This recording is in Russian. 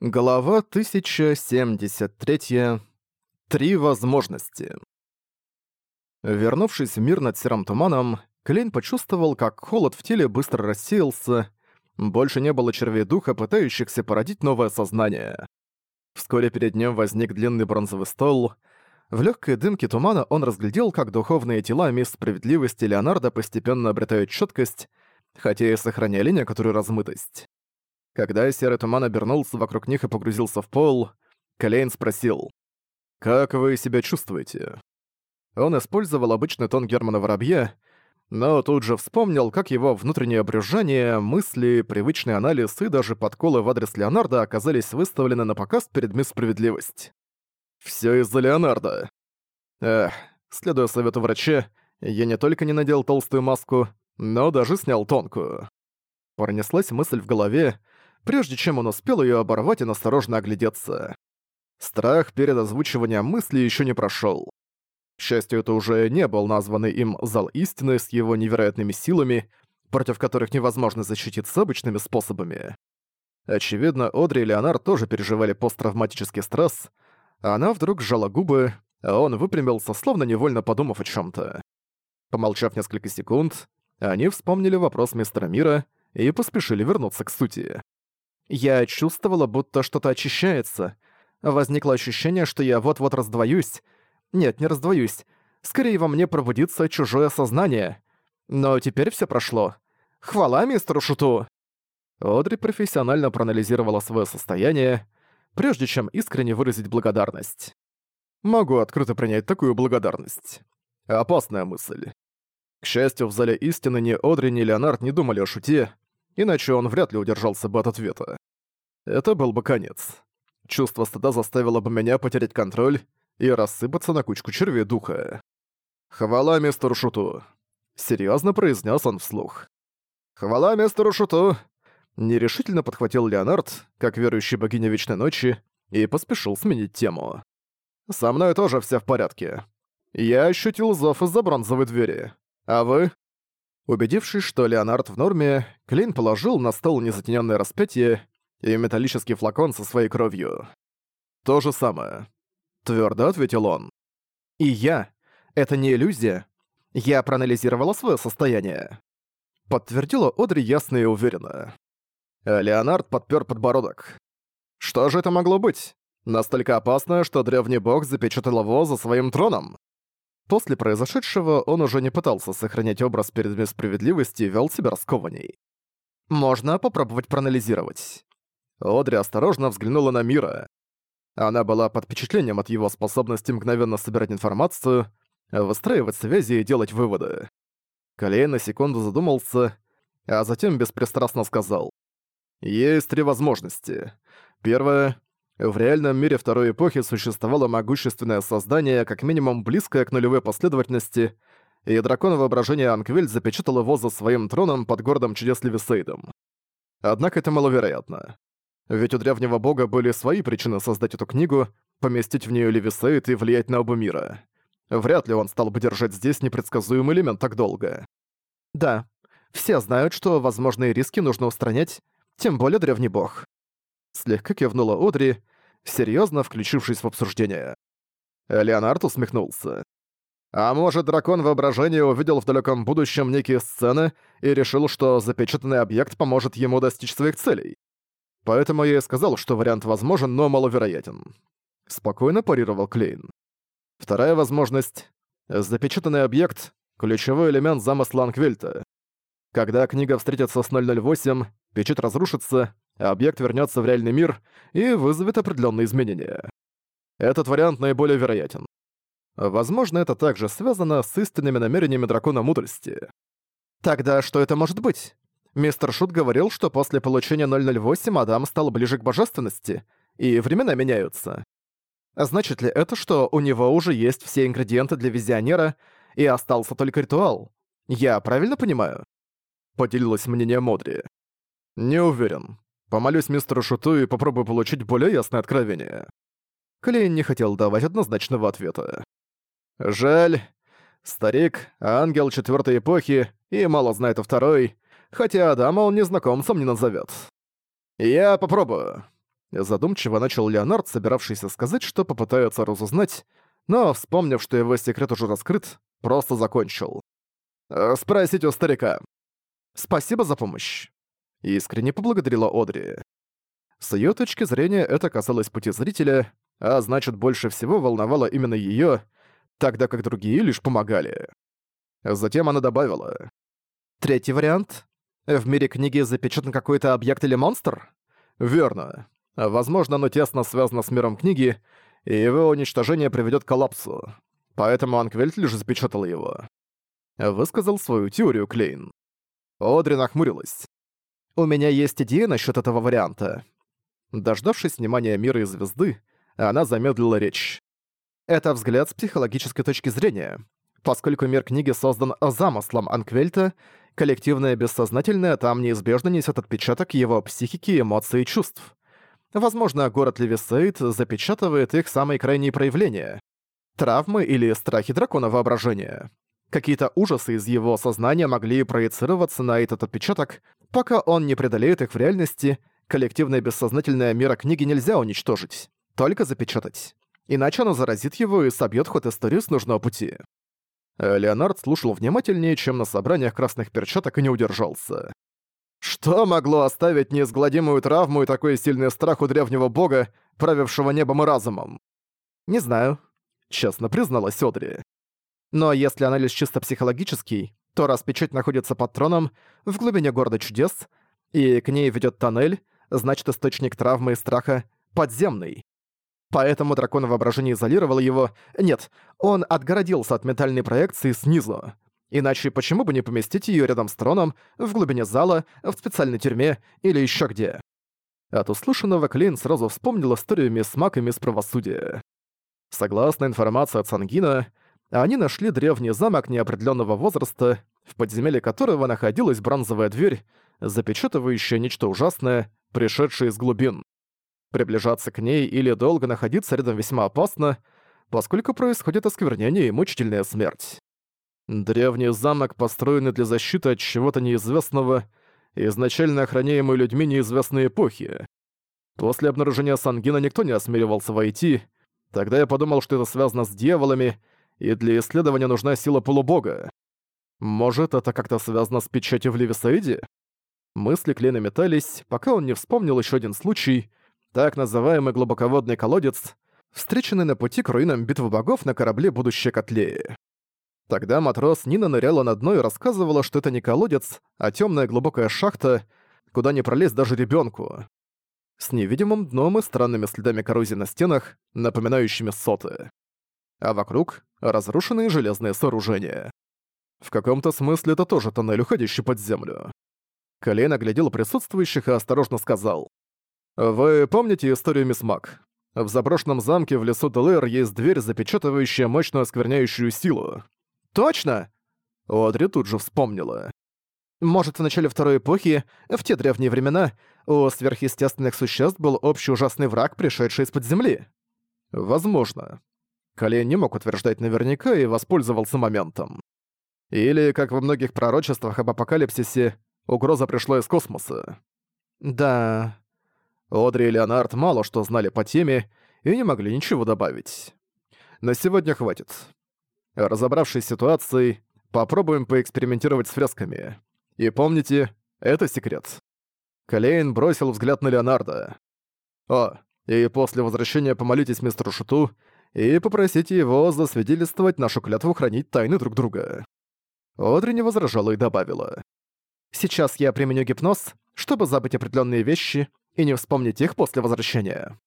Глава 1073. Три возможности. Вернувшись в мир над серым туманом, Клейн почувствовал, как холод в теле быстро рассеялся. Больше не было червей духа, пытающихся породить новое сознание. Вскоре перед ним возник длинный бронзовый стол. В легкой дымке тумана он разглядел, как духовные тела мисс справедливости Леонардо постепенно обретают четкость, хотя и сохраняли некоторую размытость. Когда серый туман обернулся вокруг них и погрузился в пол, Клейн спросил, «Как вы себя чувствуете?» Он использовал обычный тон Германа Воробья, но тут же вспомнил, как его внутреннее брюзжание, мысли, привычный анализ и даже подколы в адрес Леонардо оказались выставлены на показ перед Мисс Справедливость. «Всё из-за Леонардо!» Эх, следуя совету врача, я не только не надел толстую маску, но даже снял тонкую. Пронеслась мысль в голове, прежде чем он успел её оборвать и насторожно оглядеться. Страх перед озвучиванием мысли ещё не прошёл. К счастью, это уже не был названный им «Зал истины» с его невероятными силами, против которых невозможно защититься обычными способами. Очевидно, Одри и Леонард тоже переживали посттравматический стресс, а она вдруг сжала губы, а он выпрямился, словно невольно подумав о чём-то. Помолчав несколько секунд, они вспомнили вопрос мистера Мира и поспешили вернуться к сути. Я чувствовала, будто что-то очищается. Возникло ощущение, что я вот-вот раздвоюсь. Нет, не раздвоюсь. Скорее во мне пробудится чужое сознание. Но теперь все прошло. Хвала мистеру Шуту! Одри профессионально проанализировала свое состояние, прежде чем искренне выразить благодарность. Могу открыто принять такую благодарность. Опасная мысль. К счастью, в зале истины ни Одри, ни Леонард не думали о шуте, иначе он вряд ли удержался бы от ответа. Это был бы конец. Чувство стыда заставило бы меня потерять контроль и рассыпаться на кучку червей духа. «Хвала мистеру Шуту!» — серьезно произнес он вслух. «Хвала мистеру Шуту!» — нерешительно подхватил Леонард, как верующий богиня Вечной Ночи, и поспешил сменить тему. «Со мной тоже все в порядке. Я ощутил зов из-за бронзовой двери. А вы?» Убедившись, что Леонард в норме, Клин положил на стол незатененное распятие и металлический флакон со своей кровью. «То же самое», — твердо ответил он. «И я. Это не иллюзия. Я проанализировала свое состояние», — подтвердила Одри ясно и уверенно. «Э, Леонард подпер подбородок. «Что же это могло быть? Настолько опасное, что древний бог запечатал его за своим троном?» После произошедшего он уже не пытался сохранять образ перед несправедливости и вел себя раскованней. Можно попробовать проанализировать. Одри осторожно взглянула на Мира. Она была под впечатлением от его способности мгновенно собирать информацию, выстраивать связи и делать выводы. Колей на секунду задумался, а затем беспристрастно сказал. «Есть три возможности. Первая в реальном мире второй эпохи существовало могущественное создание, как минимум близкое к нулевой последовательности, и дракон воображения Анквиль запечатал его за своим троном под городом чудес Левисейдом. Однако это маловероятно. Ведь у древнего бога были свои причины создать эту книгу, поместить в нее Левисейд и влиять на оба мира. Вряд ли он стал бы держать здесь непредсказуемый элемент так долго. Да, все знают, что возможные риски нужно устранять, тем более древний бог слегка кивнула Одри, серьезно включившись в обсуждение. Леонард усмехнулся. А может, дракон воображения увидел в далеком будущем некие сцены и решил, что запечатанный объект поможет ему достичь своих целей. Поэтому я и сказал, что вариант возможен, но маловероятен. Спокойно парировал Клейн. Вторая возможность. Запечатанный объект — ключевой элемент замысла Анквельта. Когда книга встретится с 008, печать разрушится, объект вернется в реальный мир и вызовет определенные изменения. Этот вариант наиболее вероятен. Возможно, это также связано с истинными намерениями Дракона Мудрости. Тогда что это может быть? Мистер Шут говорил, что после получения 008 Адам стал ближе к божественности, и времена меняются. Значит ли это, что у него уже есть все ингредиенты для визионера, и остался только ритуал? Я правильно понимаю? Поделилась мнение Модри. Не уверен. Помолюсь мистеру Шуту и попробую получить более ясное откровение». Клейн не хотел давать однозначного ответа. «Жаль. Старик, ангел четвертой эпохи, и мало знает о второй, хотя Адама он незнакомцем не назовет. «Я попробую». Задумчиво начал Леонард, собиравшийся сказать, что попытается разузнать, но, вспомнив, что его секрет уже раскрыт, просто закончил. Спросите у старика. Спасибо за помощь» и искренне поблагодарила Одри. С ее точки зрения это казалось пути зрителя, а значит больше всего волновало именно ее, тогда как другие лишь помогали. Затем она добавила. «Третий вариант? В мире книги запечатан какой-то объект или монстр?» «Верно. Возможно, оно тесно связано с миром книги, и его уничтожение приведет к коллапсу. Поэтому Анквельт лишь запечатал его». Высказал свою теорию Клейн. Одри нахмурилась. У меня есть идея насчет этого варианта». Дождавшись внимания мира и звезды, она замедлила речь. Это взгляд с психологической точки зрения. Поскольку мир книги создан замыслом Анквельта, коллективное бессознательное там неизбежно несет отпечаток его психики, эмоций и чувств. Возможно, город Левисейд запечатывает их самые крайние проявления – травмы или страхи дракона воображения. Какие-то ужасы из его сознания могли проецироваться на этот отпечаток, пока он не преодолеет их в реальности, коллективное бессознательное мира книги нельзя уничтожить, только запечатать. Иначе оно заразит его и собьет ход истории с нужного пути. Э, Леонард слушал внимательнее, чем на собраниях красных перчаток и не удержался. Что могло оставить неизгладимую травму и такой сильный страх у древнего бога, правившего небом и разумом? Не знаю, честно призналась Одри. Но если анализ чисто психологический, то раз печать находится под троном, в глубине города чудес, и к ней ведет тоннель, значит источник травмы и страха подземный. Поэтому дракон воображение изолировал его. Нет, он отгородился от ментальной проекции снизу. Иначе почему бы не поместить ее рядом с троном, в глубине зала, в специальной тюрьме или еще где? От услышанного Клин сразу вспомнил историю мисс Мак и мисс Правосудия. Согласно информации от Сангина, они нашли древний замок неопределенного возраста, в подземелье которого находилась бронзовая дверь, запечатывающая нечто ужасное, пришедшее из глубин. Приближаться к ней или долго находиться рядом весьма опасно, поскольку происходит осквернение и мучительная смерть. Древний замок, построенный для защиты от чего-то неизвестного, изначально охраняемый людьми неизвестной эпохи. После обнаружения Сангина никто не осмеливался войти, тогда я подумал, что это связано с дьяволами — и для исследования нужна сила полубога. Может, это как-то связано с печатью в Левисаиде? Мысли Клина метались, пока он не вспомнил еще один случай, так называемый глубоководный колодец, встреченный на пути к руинам битвы богов на корабле будущей Котлеи». Тогда матрос Нина ныряла на дно и рассказывала, что это не колодец, а темная глубокая шахта, куда не пролез даже ребенку. С невидимым дном и странными следами коррозии на стенах, напоминающими соты. А вокруг разрушенные железные сооружения. В каком-то смысле это тоже тоннель, уходящий под землю. Колейн оглядел присутствующих и осторожно сказал. «Вы помните историю мисс Мак? В заброшенном замке в лесу Делэр есть дверь, запечатывающая мощную оскверняющую силу». «Точно!» Одри тут же вспомнила. «Может, в начале Второй Эпохи, в те древние времена, у сверхъестественных существ был общий ужасный враг, пришедший из-под земли?» «Возможно. Калей не мог утверждать наверняка и воспользовался моментом. Или, как во многих пророчествах об апокалипсисе, угроза пришла из космоса. Да. Одри и Леонард мало что знали по теме и не могли ничего добавить. На сегодня хватит. Разобравшись с ситуацией, попробуем поэкспериментировать с фресками. И помните, это секрет. Калейн бросил взгляд на Леонардо. «О, и после возвращения помолитесь мистеру Шуту и попросите его засвидетельствовать нашу клятву хранить тайны друг друга». Одри не возражала и добавила. «Сейчас я применю гипноз, чтобы забыть определенные вещи и не вспомнить их после возвращения».